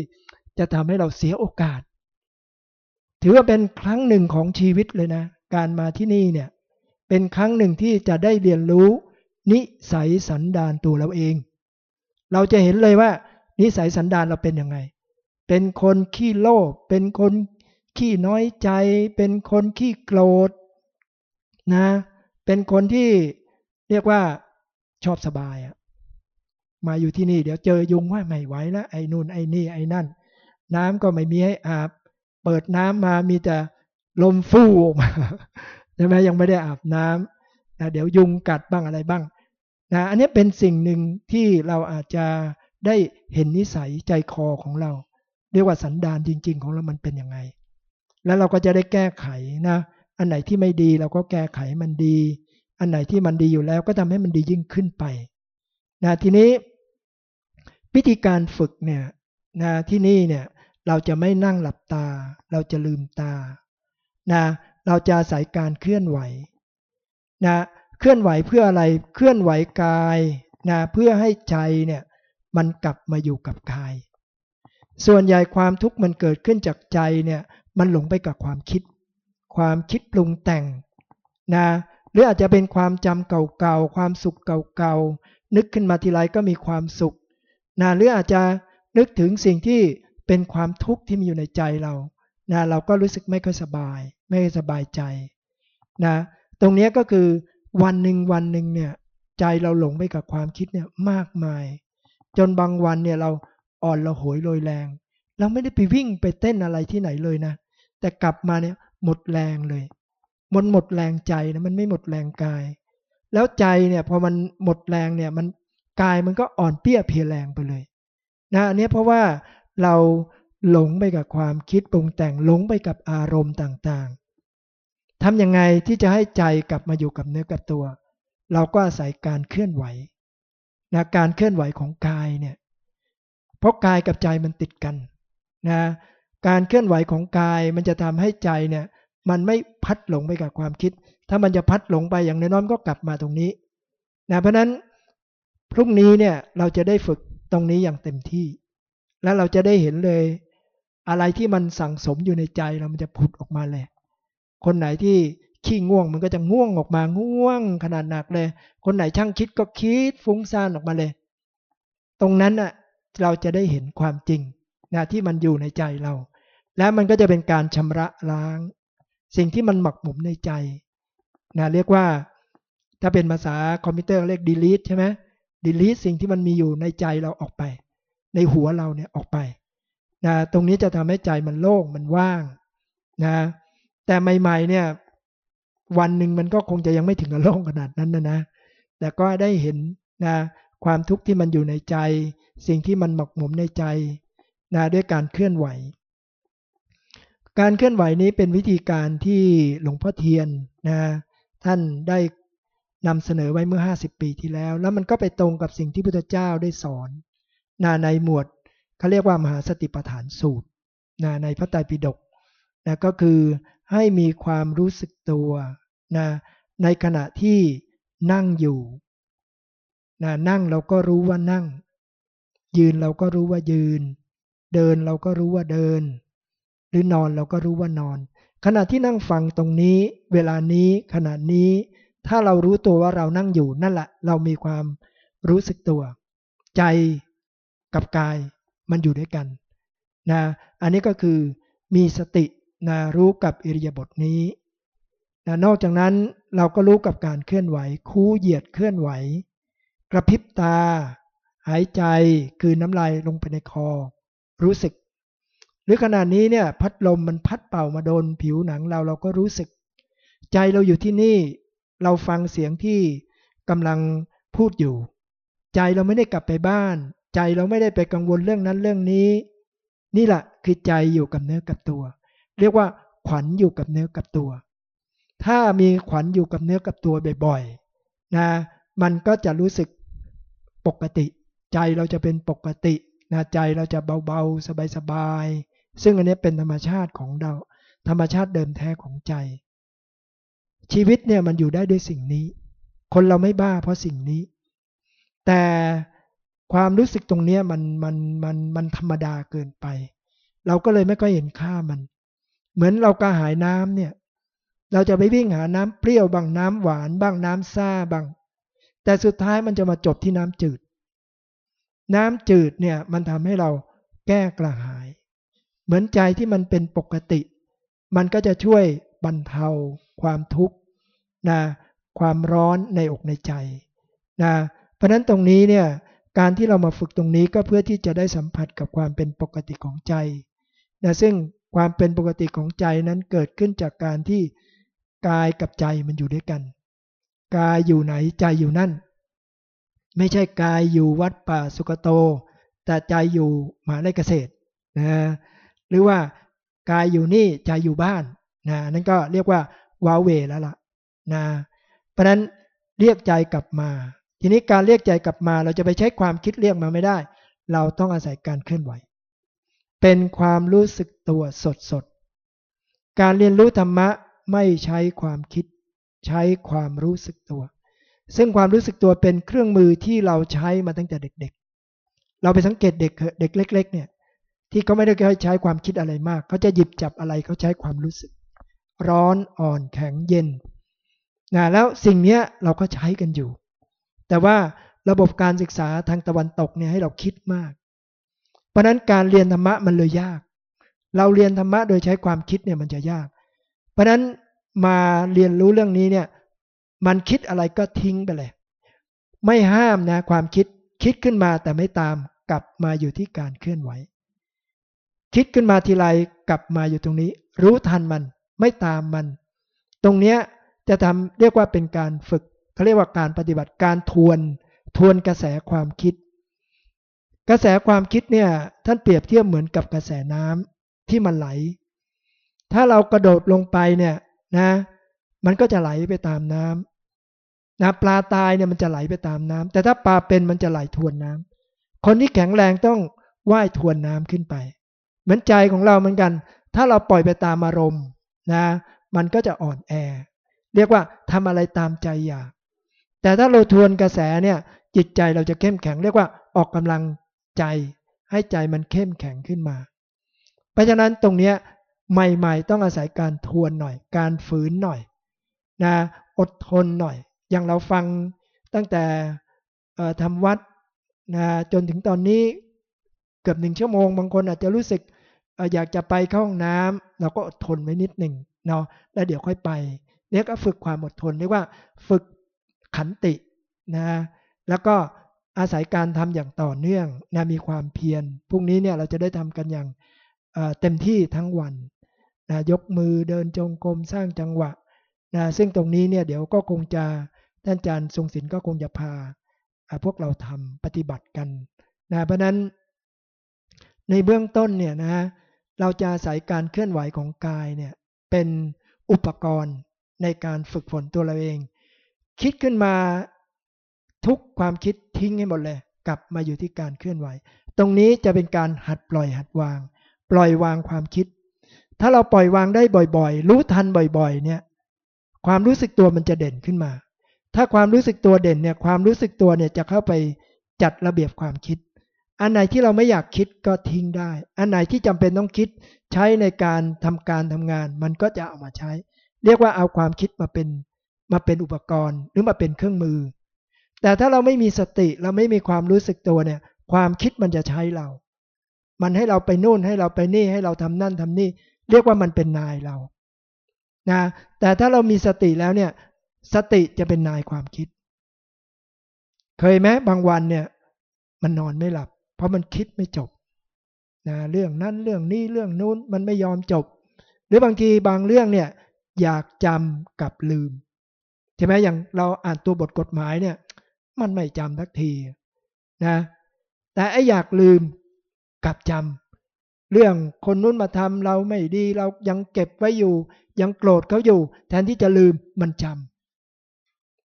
จะทำให้เราเสียโอกาส ถือว่าเป็นครั้งหนึ่งของชีวิตเลยนะ การมาที่นี่เนี่ยเป็นครั้งหนึ่งที่จะได้เรียนรู้ นิสัยสันดานตัวเราเอง เราจะเห็นเลยว่า นิสัยสันดานเราเป็นยังไง เป็นคนขี้โลภเป็นคนขี้น้อยใจ เป็นคนขี้โกรธนะเป็นคนที่เรียกว่าชอบสบายอะมาอยู่ที่นี่เดี๋ยวเจอยุงว่าไม่ไหวแล้วไอ้นู่นไอ้นี่ไอ้นั่น น้ำก็ไม่มีให้อาบ เปิดน้ำมามีแต่ลมฟูออกมาใช่ไหมยังไม่ได้อาบน้ำนะเดี๋ยวยุงกัดบ้างอะไรบ้างนะอันนี้เป็นสิ่งหนึ่งที่เราอาจจะได้เห็นนิสัยใจคอของเรา เรียกว่าสันดานจริง ๆ ของเรามันเป็นยังไง แล้วเราก็จะได้แก้ไขนะ อันไหนที่ไม่ดีเราก็แก้ไขมันดี อันไหนที่มันดีอยู่แล้วก็ทำให้มันดียิ่งขึ้นไปนะทีนี้วิธีการฝึกเนี่ยนะที่นี่เนี่ยเราจะไม่นั่งหลับตา เราจะลืมตานะเราจะอาศัยการเคลื่อนไหวนะเคลื่อนไหวเพื่ออะไรเคลื่อนไหวกายนะเพื่อให้ใจเนี่ยมันกลับมาอยู่กับกาย ส่วนใหญ่ความทุกข์มันเกิดขึ้นจากใจเนี่ยมันหลงไปกับความคิด ความคิดปรุงแต่งนะหรืออาจจะเป็นความจำเก่าๆความสุขเก่าๆนึกขึ้นมาทีไรก็มีความสุขนะหรืออาจจะนึกถึงสิ่งที่เป็นความทุกข์ที่มีอยู่ในใจเรานะเราก็รู้สึกไม่ค่อยสบาย ไม่สบายใจนะตรงนี้ก็คือวันหนึ่งวันหนึ่งเนี่ยใจเราหลงไปกับความคิดเนี่ยมากมาย จนบางวันเนี่ยเรา อ่อนเราโหยโรยแรง เราไม่ได้ไปวิ่งไปเต้นอะไรที่ไหนเลยนะ แต่กลับมาเนี่ยหมดแรงเลยมันหมดแรงใจนะมันไม่หมดแรงกาย แล้วใจเนี่ยพอมันหมดแรงเนี่ยมันกายมันก็อ่อนเปี้ยเพียแรงไปเลยนะอันนี้เพราะว่าเราหลงไปกับความคิดปรุงแต่งหลงไปกับอารมณ์ต่างๆทำยังไงที่จะให้ใจกลับมาอยู่กับเนื้อกับตัว เราก็อาศัยการเคลื่อนไหวนะการเคลื่อนไหวของกายเนี่ย เพราะกายกับใจมันติดกันนะการเคลื่อนไหวของกายมันจะทำให้ใจเนี่ยมันไม่พัดหลงไปกับความคิด ถ้ามันจะพัดหลงไปอย่างน้อยๆก็กลับมาตรงนี้นะเพราะนั้นพรุ่งนี้เนี่ยเราจะได้ฝึกตรงนี้อย่างเต็มที่ แล้วเราจะได้เห็นเลย อะไรที่มันสั่งสมอยู่ในใจเรามันจะผุดออกมาเลยคนไหนที่ขี้ง่วงมันก็จะง่วงออกมาง่วงขนาดหนักเลย คนไหนช่างคิดก็คิดฟุ้งซ่านออกมาเลย ตรงนั้นน่ะ เราจะได้เห็นความจริงนะที่มันอยู่ในใจเรา แล้วมันก็จะเป็นการชำระล้าง สิ่งที่มันหมักหมมในใจนะเรียกว่า ถ้าเป็นภาษาคอมพิวเตอร์เรียก delete ใช่ไหม delete สิ่งที่มันมีอยู่ในใจเราออกไป ในหัวเราเนี่ยออกไปนะตรงนี้จะทำให้ใจมันโล่งมันว่างนะแต่ใหม่ๆเนี่ยวันหนึ่งมันก็คงจะยังไม่ถึงกับโล่งขนาดนั้นนะนะแต่ก็ได้เห็นนะความทุกข์ที่มันอยู่ในใจ สิ่งที่มันหมกหมมในใจนะด้วยการเคลื่อนไหว การเคลื่อนไหวนี้เป็นวิธีการที่หลวงพ่อเทียนนะท่านได้นำเสนอไว้เมื่อ 50 ปีที่แล้ว แล้วมันก็ไปตรงกับสิ่งที่พุทธเจ้าได้สอนนะในหมวดเขาเรียกว่ามหาสติปัฏฐานสูตรนะในพระไตรปิฎกนะก็คือให้มีความรู้สึกตัวนะในขณะที่นั่งอยู่นะนั่งเราก็รู้ว่านั่ง ยืนเราก็รู้ว่ายืน เดินเราก็รู้ว่าเดิน หรือนอนเราก็รู้ว่านอน ขณะที่นั่งฟังตรงนี้ เวลานี้ขณะนี้ ถ้าเรารู้ตัวว่าเรานั่งอยู่นั่นแหละเรามีความรู้สึกตัว ใจกับกายมันอยู่ด้วยกันนะอันนี้ก็คือมีสตินะรู้กับอิริยาบถนี้นะนอกจากนั้นเราก็รู้กับการเคลื่อนไหว คู่เหยียดเคลื่อนไหว กระพริบตา หายใจคือน้ำลายลงไปในคอ รู้สึก หรือขณะนี้เนี่ยพัดลมมันพัดเป่ามาโดนผิวหนังเราเราก็รู้สึก ใจเราอยู่ที่นี่เราฟังเสียงที่กำลังพูดอยู่ ใจเราไม่ได้กลับไปบ้าน ใจเราไม่ได้ไปกังวลเรื่องนั้นเรื่องนี้ นี่แหละคือใจอยู่กับเนื้อกับตัว เรียกว่าขวัญอยู่กับเนื้อกับตัว ถ้ามีขวัญอยู่กับเนื้อกับตัวบ่อยๆนะมันก็จะรู้สึกปกติ ใจเราจะเป็นปกตินะใจเราจะเบาๆ สบายๆ ซึ่งอันนี้เป็นธรรมชาติของเราธรรมชาติเดิมแท้ของใจ ชีวิตเนี่ยมันอยู่ได้ด้วยสิ่งนี้ คนเราไม่บ้าเพราะสิ่งนี้ แต่ความรู้สึกตรงนี้มันมันมันมันธรรมดาเกินไป เราก็เลยไม่ค่อยเห็นค่ามัน เหมือนเรากระหายน้ำเนี่ยเราจะไปวิ่งหาน้ำเปรี้ยวบ้างน้ำหวานบ้างน้ำซ่าบ้างแต่สุดท้ายมันจะมาจบที่น้ำจืด น้ำจืดเนี่ยมันทำให้เราแก้กระหาย เหมือนใจที่มันเป็นปกติ มันก็จะช่วยบรรเทา ความทุกข์นะความร้อนในอกในใจนะเพราะนั้นตรงนี้เนี่ยการที่เรามาฝึกตรงนี้ก็เพื่อที่จะได้สัมผัสกับความเป็นปกติของใจนะซึ่งความเป็นปกติของใจนั้นเกิดขึ้นจากการที่กายกับใจมันอยู่ด้วยกัน กายอยู่ไหนใจอยู่นั่น ไม่ใช่กายอยู่วัดป่าสุกโต แต่ใจอยู่มหาลัยเกษตรนะหรือว่ากายอยู่นี่ใจอยู่บ้านนะนั่นก็เรียกว่าวาเวแล้วล่ะนะเพราะนั้นเรียกใจกลับมา ทีนี้การเรียกใจกลับมา เราจะไปใช้ความคิดเรียกมาไม่ได้ เราต้องอาศัยการเคลื่อนไหว เป็นความรู้สึกตัวสดสดการเรียนรู้ธรรมะไม่ใช้ความคิด ใช้ความรู้สึกตัว ซึ่งความรู้สึกตัวเป็นเครื่องมือที่เราใช้มาตั้งแต่เด็ก ๆ เราไปสังเกตเด็กเด็กเล็ก ๆ เนี่ย ที่เขาไม่ได้ใช้ความคิดอะไรมาก เขาจะหยิบจับอะไรเขาใช้ความรู้สึก ร้อนอ่อนแข็งเย็นนะแล้วสิ่งนี้เราก็ใช้กันอยู่ แต่ว่าระบบการศึกษาทางตะวันตกเนี่ยให้เราคิดมาก เพราะนั้นการเรียนธรรมะมันเลยยาก เราเรียนธรรมะโดยใช้ความคิดเนี่ยมันจะยาก เพราะนั้นมาเรียนรู้เรื่องนี้เนี่ย มันคิดอะไรก็ทิ้งไปเลย ไม่ห้ามนะความคิดคิดขึ้นมาแต่ไม่ตามกลับมาอยู่ที่การเคลื่อนไหว คิดขึ้นมาทีไรกลับมาอยู่ตรงนี้ รู้ทันมันไม่ตามมัน ตรงเนี้ยจะทำเรียกว่าเป็นการฝึกเขาเรียกว่าการปฏิบัติการทวน ทวนกระแสความคิด กระแสความคิดเนี่ยท่านเปรียบเทียบเหมือนกับกระแสน้ำที่มันไหล ถ้าเรากระโดดลงไปเนี่ยนะ มันก็จะไหลไปตามน้ำ นะปลาตายเนี่ยมันจะไหลไปตามน้ำแต่ถ้าปลาเป็นมันจะไหลทวนน้ำคนที่แข็งแรงต้องว่ายทวนน้ำขึ้นไป เหมือนใจของเราเหมือนกัน ถ้าเราปล่อยไปตามอารมณ์นะมันก็จะอ่อนแอ เรียกว่าทำอะไรตามใจอยาก แต่ถ้าเราทวนกระแสเนี่ยจิตใจเราจะเข้มแข็ง เรียกว่าออกกำลังใจ ให้ใจมันเข้มแข็งขึ้นมา เพราะฉะนั้นตรงเนี้ยใหม่ ๆ ต้องอาศัยการทวนหน่อย การฝืนหน่อยนะอดทนหน่อย อย่างเราฟังตั้งแต่ทำวัดนะจนถึงตอนนี้เกือบหนึ่งชั่วโมง บางคนอาจจะรู้สึกอยากจะไปเข้าห้องน้ำเราก็อดทนไว้นิดหนึ่งเนาะแล้วเดี๋ยวค่อยไปเนี่ยก็ฝึกความอดทนเรียกว่าฝึกขันตินะแล้วก็อาศัยการทำอย่างต่อเนื่องนะมีความเพียรพรุ่งนี้เนี่ยเราจะได้ทำกันอย่างเต็มที่ทั้งวันนะยกมือเดินจงกรมสร้างจังหวะนะซึ่งตรงนี้เนี่ยเดี๋ยวก็คงจะ ท่านอาจารย์ทรงศิลป์ก็คงจะพาพวกเราทำปฏิบัติกันนะเพราะนั้นในเบื้องต้นเนี่ยนะเราจะอาศัยการเคลื่อนไหวของกายเนี่ยเป็นอุปกรณ์ในการฝึกฝนตัวเราเอง คิดขึ้นมาทุกความคิดทิ้งให้หมดเลย กลับมาอยู่ที่การเคลื่อนไหว ตรงนี้จะเป็นการหัดปล่อยหัดวาง ปล่อยวางความคิด ถ้าเราปล่อยวางได้บ่อยๆ รู้ทันบ่อย ๆ เนี่ย ความรู้สึกตัวมันจะเด่นขึ้นมา ถ้าความรู้สึกตัวเด่นเนี่ยความรู้สึกตัวเนี่ยจะเข้าไปจัดระเบียบความคิด อันไหนที่เราไม่อยากคิดก็ทิ้งได้ อันไหนที่จำเป็นต้องคิดใช้ในการทำการทำงาน มันก็จะเอามาใช้ เรียกว่าเอาความคิดมาเป็นมาเป็นอุปกรณ์หรือมาเป็นเครื่องมือ แต่ถ้าเราไม่มีสติเราไม่มีความรู้สึกตัวเนี่ยความคิดมันจะใช้เรา มันให้เราไปนู่นให้เราไปนี่ให้เราทำนั่นทำนี่ เรียกว่ามันเป็นนายเรานะแต่ถ้าเรามีสติแล้วเนี่ย สติจะเป็นนายความคิด เคยไหมบางวันเนี่ย มันนอนไม่หลับ เพราะมันคิดไม่จบนะเรื่องนั้นเรื่องนี้เรื่องนู้นมันไม่ยอมจบ หรือบางทีบางเรื่องเนี่ย อยากจำกับลืมใช่ไหมอย่างเราอ่านตัวบทกฎหมายเนี่ย มันไม่จำทักทีนะ แต่ไอ้อยากลืมกับจำเรื่องคนนู้นมาทำเราไม่ดีเรายังเก็บไว้อยู่ ยังโกรธเขาอยู่ แทนที่จะลืมมันจำ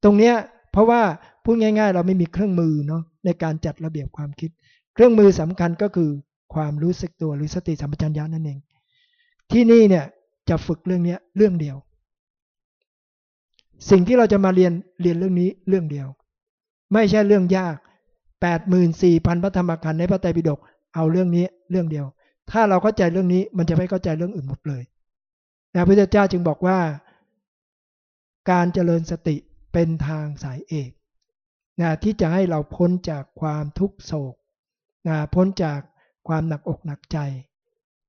ตรงเนี้ยเพราะว่าพูดง่าย ๆ เราไม่มีเครื่องมือเนาะในการจัดระเบียบความคิด เครื่องมือสำคัญก็คือความรู้สึกตัวหรือสติสัมปชัญญะนั่นเอง ที่นี่เนี่ยจะฝึกเรื่องนี้เรื่องเดียว สิ่งที่เราจะมาเรียนเรียนเรื่องนี้เรื่องเดียว ไม่ใช่เรื่องยากแปดหมื่นสี่พันพระธรรมขันธ์ในพระไตรปิฎกเอาเรื่องนี้เรื่องเดียว ถ้าเราเข้าใจเรื่องนี้มันจะไม่เข้าใจเรื่องอื่นหมดเลยนะพระพุทธเจ้าจึงบอกว่า การเจริญสติ เป็นทางสายเอกนะที่จะให้เราพ้นจากความทุกโศกนะพ้นจากความหนักอกหนักใจ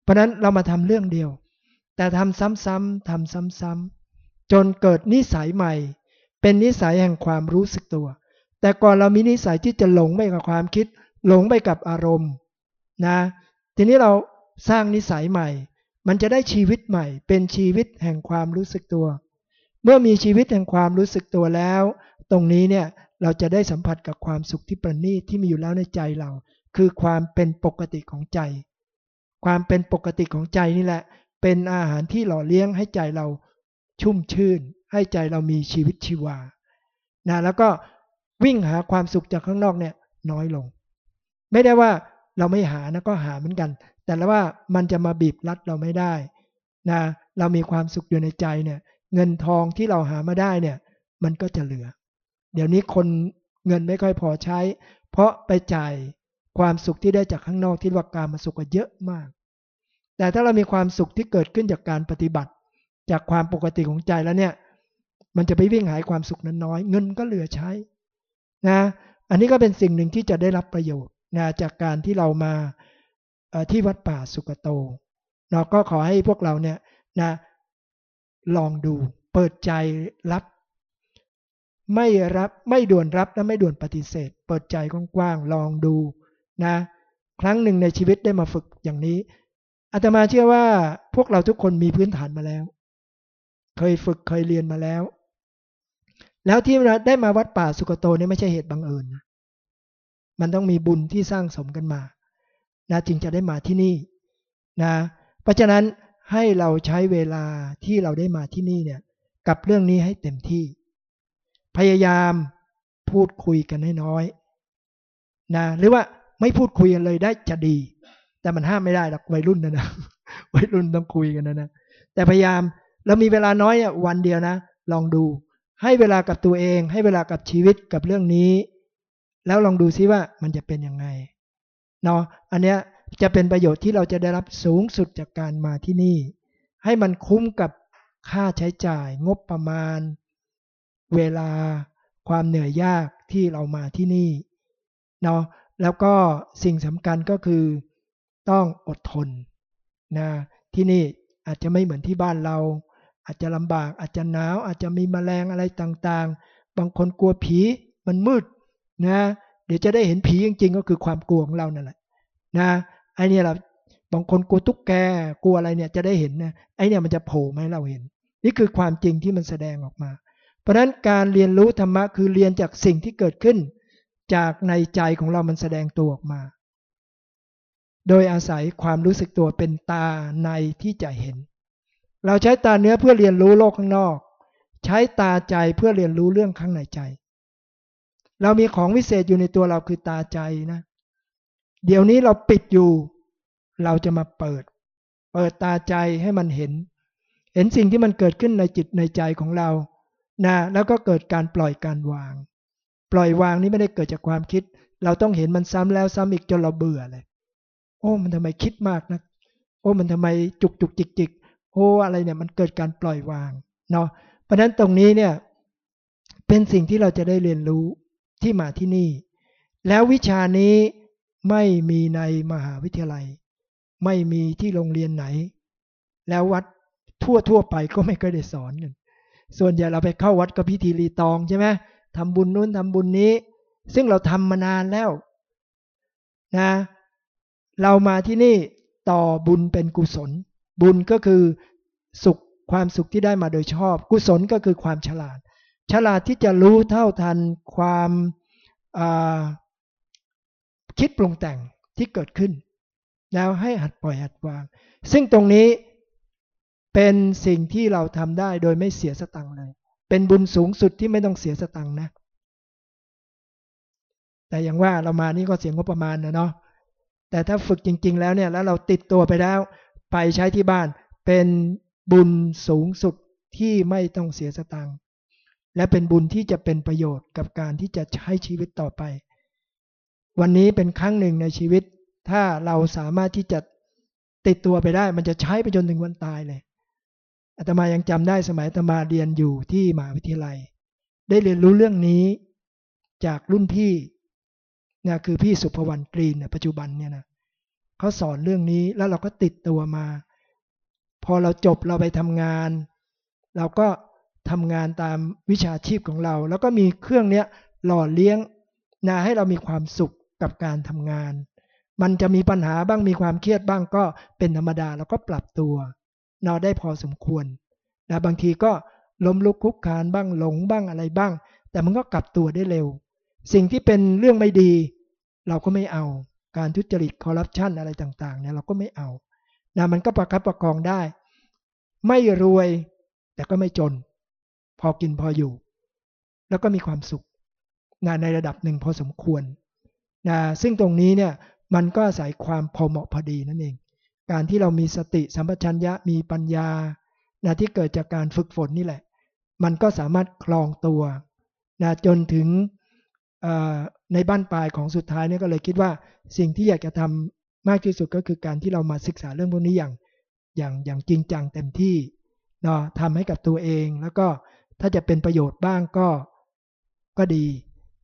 เพราะนั้นเรามาทำเรื่องเดียว แต่ทำซ้ำๆทำซ้ำๆจนเกิดนิสัยใหม่ เป็นนิสัยแห่งความรู้สึกตัว แต่ก่อนเรามีนิสัยที่จะหลงไปกับความคิด หลงไปกับอารมณ์นะทีนี้เราสร้างนิสัยใหม่ มันจะได้ชีวิตใหม่ เป็นชีวิตแห่งความรู้สึกตัว เมื่อมีชีวิตแห่งความรู้สึกตัวแล้ว ตรงนี้เนี่ยเราจะได้สัมผัสกับความสุขที่ประณีตที่มีอยู่แล้วในใจเรา คือความเป็นปกติของใจ ความเป็นปกติของใจนี่แหละ เป็นอาหารที่หล่อเลี้ยงให้ใจเราชุ่มชื่น ให้ใจเรามีชีวิตชีวานะแล้วก็วิ่งหาความสุขจากข้างนอกเนี่ยน้อยลง ไม่ได้ว่าเราไม่หานะก็หาเหมือนกัน แต่ละว่ามันจะมาบีบรัดเราไม่ได้นะเรามีความสุขอยู่ในใจเนี่ย เงินทองที่เราหามาได้เนี่ย มันก็จะเหลือ เดี๋ยวนี้คนเงินไม่ค่อยพอใช้ เพราะไปจ่ายความสุขที่ได้จากข้างนอกที่ว่าการมาสุขก็เยอะมาก แต่ถ้าเรามีความสุขที่เกิดขึ้นจากการปฏิบัติ จากความปกติของใจแล้วเนี่ย มันจะไปวิ่งหายความสุขนั้นน้อย เงินก็เหลือใช้นะอันนี้ก็เป็นสิ่งหนึ่งที่จะได้รับประโยชน์นะจากการที่เรามาที่วัดป่าสุกโตเราก็ขอให้พวกเราเนี่ยนะ ลองดู เปิดใจรับ ไม่รับไม่ด่วนรับและไม่ด่วนปฏิเสธ เปิดใจกว้างๆลองดูนะ ครั้งหนึ่งในชีวิตได้มาฝึกอย่างนี้อาตมาเชื่อว่าพวกเราทุกคนมีพื้นฐานมาแล้ว เคยฝึกเคยเรียนมาแล้ว แล้วที่เราได้มาวัดป่าสุกโตนี่ไม่ใช่เหตุบังเอิญนะมันต้องมีบุญที่สร้างสมกันมานะจึงจะได้มาที่นี่นะ เพราะฉะนั้น ให้เราใช้เวลาที่เราได้มาที่นี่เนี่ยกับเรื่องนี้ให้เต็มที่ พยายามพูดคุยกันน้อยๆนะหรือว่าไม่พูดคุยกันเลยได้จะดี แต่มันห้ามไม่ได้หรอกวัยรุ่นนะนะวัยรุ่นต้องคุยกันนะนะแต่พยายามเรามีเวลาน้อยวันเดียวนะ ลองดูให้เวลากับตัวเอง ให้เวลากับชีวิตกับเรื่องนี้ แล้วลองดูซิว่ามันจะเป็นยังไงเนาะอันเนี้ย จะเป็นประโยชน์ที่เราจะได้รับสูงสุดจากการมาที่นี่ ให้มันคุ้มกับค่าใช้จ่าย งบประมาณ เวลาความเหนื่อยยากที่เรามาที่นี่เนาะแล้วก็สิ่งสำคัญก็คือต้องอดทนนะที่นี่อาจจะไม่เหมือนที่บ้านเรา อาจจะลำบากอาจจะหนาว อาจจะมีแมลงอะไรต่างๆ บางคนกลัวผีมันมืดนะเดี๋ยวจะได้เห็นผีจริงๆ ก็คือความกลัวของเรานั่นแหละนะ ไอ้นี่แหละบางคนกลัวตุ๊กแกกลัวอะไรเนี่ยจะได้เห็นนะไอ้เนี่ยมันจะโผล่มาให้เราเห็น นี่คือความจริงที่มันแสดงออกมา เพราะฉะนั้นการเรียนรู้ธรรมะคือเรียนจากสิ่งที่เกิดขึ้น จากในใจของเรามันแสดงตัวออกมา โดยอาศัยความรู้สึกตัวเป็นตาในที่จะเห็น เราใช้ตาเนื้อเพื่อเรียนรู้โลกข้างนอก ใช้ตาใจเพื่อเรียนรู้เรื่องข้างในใจ เรามีของวิเศษอยู่ในตัวเราคือตาใจนะ เดี๋ยวนี้เราปิดอยู่ เราจะมาเปิด เปิดตาใจให้มันเห็น เห็นสิ่งที่มันเกิดขึ้นในจิตในใจของเรานะแล้วก็เกิดการปล่อยการวาง ปล่อยวางนี้ไม่ได้เกิดจากความคิด เราต้องเห็นมันซ้ำแล้วซ้ำอีกจนเราเบื่อเลย โอ้ มันทำไมคิดมากนะโอ้มันทำไมจุกจุกจิกจิกโอ้อะไรเนี่ยมันเกิดการปล่อยวางเนาะเพราะฉะนั้นตรงนี้เนี่ยเป็นสิ่งที่เราจะได้เรียนรู้ที่มาที่นี่ แล้ววิชานี้ ไม่มีในมหาวิทยาลัย ไม่มีที่โรงเรียนไหน แล้ววัดทั่วทั่วไปก็ไม่เคยได้สอนกันส่วนใหญ่เราไปเข้าวัดก็พิธีรีตองใช่ไหมทำบุญนู้นทำบุญนี้ ซึ่งเราทำมานานแล้วนะ เรามาที่นี่ต่อบุญเป็นกุศล บุญก็คือสุขความสุขที่ได้มาโดยชอบ กุศลก็คือความฉลาด ฉลาดที่จะรู้เท่าทันความ คิดปรุงแต่งที่เกิดขึ้น แล้วให้หัดปล่อยหัดวาง ซึ่งตรงนี้เป็นสิ่งที่เราทำได้โดยไม่เสียสตังค์เลย เป็นบุญสูงสุดที่ไม่ต้องเสียสตังค์นะ แต่อย่างว่าเรามานี่ก็เสียงบประมาณนะเนาะแต่ถ้าฝึกจริง ๆ แล้วเนี่ยแล้วเราติดตัวไปแล้ว ไปใช้ที่บ้านเป็นบุญสูงสุดที่ไม่ต้องเสียสตังค์และเป็นบุญที่จะเป็นประโยชน์กับการที่จะใช้ชีวิตต่อไป วันนี้เป็นครั้งหนึ่งในชีวิต ถ้าเราสามารถที่จะติดตัวไปได้ มันจะใช้ไปจนถึงวันตายเลยอาตมายังจำได้สมัยอาตมาเรียนอยู่ที่มหาวิทยาลัย ได้เรียนรู้เรื่องนี้จากรุ่นพี่นะคือพี่สุภวรรณกรีนนปัจจุบันเนี่ยนะเขาสอนเรื่องนี้แล้วเราก็ติดตัวมา พอเราจบเราไปทำงาน เราก็ทำงานตามวิชาชีพของเรา แล้วก็มีเครื่องเนี้ยหล่อเลี้ยงนะให้เรามีความสุข กับการทำงาน มันจะมีปัญหาบ้างมีความเครียดบ้างก็เป็นธรรมดาเราก็ปรับตัวนอได้พอสมควรนะบางทีก็ล้มลุกคุกคานบ้างหลงบ้างอะไรบ้าง แต่มันก็กลับตัวได้เร็ว สิ่งที่เป็นเรื่องไม่ดี เราก็ไม่เอาการทุจริตคอร์รัปชันอะไรต่างๆเนี่ยเราก็ไม่เอานะมันก็ประคับประคองได้ ไม่รวยแต่ก็ไม่จน พอกินพออยู่ แล้วก็มีความสุขนะในระดับหนึ่งพอสมควร นะซึ่งตรงนี้เนี่ยมันก็อาศัยความพอเหมาะพอดีนั่นเอง การที่เรามีสติสัมปชัญญะมีปัญญานะที่เกิดจากการฝึกฝนนี่แหละ มันก็สามารถคลองตัวนะจนถึงในบ้านปลายของสุดท้ายนี่ก็เลยคิดว่าสิ่งที่อยากจะทำมากที่สุดก็คือการที่เรามาศึกษาเรื่องพวกนี้อย่างอย่างอย่างจริงจังเต็มที่เนาะทำให้กับตัวเอง แล้วก็ถ้าจะเป็นประโยชน์บ้างก็ก็ดี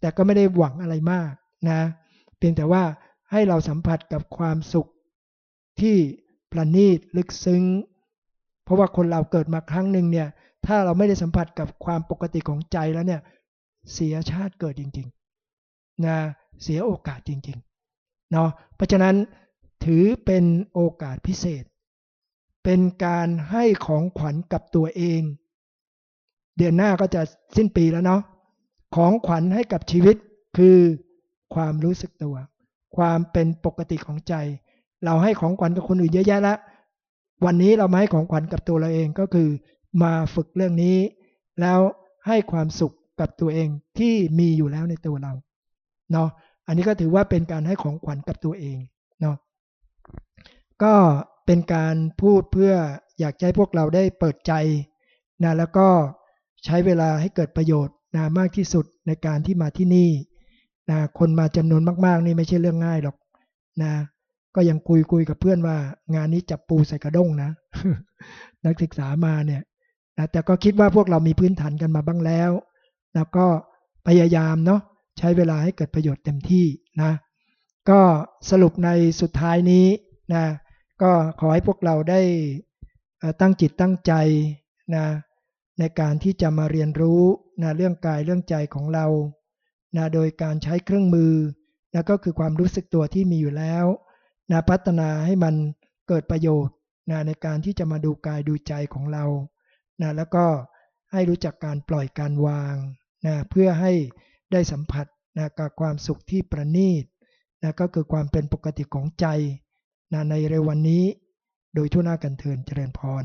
แต่ก็ไม่ได้หวังอะไรมากนะ เพียงแต่ว่าให้เราสัมผัสกับความสุขที่ประณีตลึกซึ้ง เพราะว่าคนเราเกิดมาครั้งหนึ่งเนี่ย ถ้าเราไม่ได้สัมผัสกับความปกติของใจแล้วเนี่ย เสียชาติเกิดจริงๆนะเสียโอกาสจริงๆเนาะเพราะฉะนั้นถือเป็นโอกาสพิเศษ เป็นการให้ของขวัญกับตัวเอง เดือนหน้าก็จะสิ้นปีแล้วเนาะของขวัญให้กับชีวิตคือ ความรู้สึกตัว ความเป็นปกติของใจ เราให้ของขวัญกับคนอื่นเยอะแยะแล้ววันนี้เรามาให้ของขวัญกับตัวเราเองก็คือ มาฝึกเรื่องนี้ แล้วให้ความสุขกับตัวเองที่มีอยู่แล้วในตัวเราเนาะอันนี้ก็ถือว่าเป็นการให้ของขวัญกับตัวเองเนาะก็เป็นการพูดเพื่ออยากให้พวกเราได้เปิดใจนะแล้วก็ใช้เวลาให้เกิดประโยชน์นะมากที่สุดในการที่มาที่นี่ นะคนมาจำนวนมากๆ นี่ไม่ใช่เรื่องง่ายหรอกนะก็ยังคุยคุยกับเพื่อนว่า งานนี้จับปูใส่กระด้งนะ นักศึกษามาเนี่ยนะแต่ก็คิดว่าพวกเรามีพื้นฐานกันมาบ้างแล้วแล้วก็พยายามเนาะใช้เวลาให้เกิดประโยชน์เต็มที่นะก็สรุปในสุดท้ายนี้นะก็ขอให้พวกเราได้ตั้งจิตตั้งใจนะในการที่จะมาเรียนรู้นะเรื่องกายเรื่องใจของเรา นะโดยการใช้เครื่องมือนะก็คือความรู้สึกตัวที่มีอยู่แล้วนะพัฒนาให้มันเกิดประโยชน์นะในการที่จะมาดูกายดูใจของเรานะแล้วก็ให้รู้จักการปล่อยการวางนะเพื่อให้ได้สัมผัสนะกับความสุขที่ประณีตนะก็คือความเป็นปกติของใจนะในเร็ววันนี้ โดยทุนากันเทินเจริญพร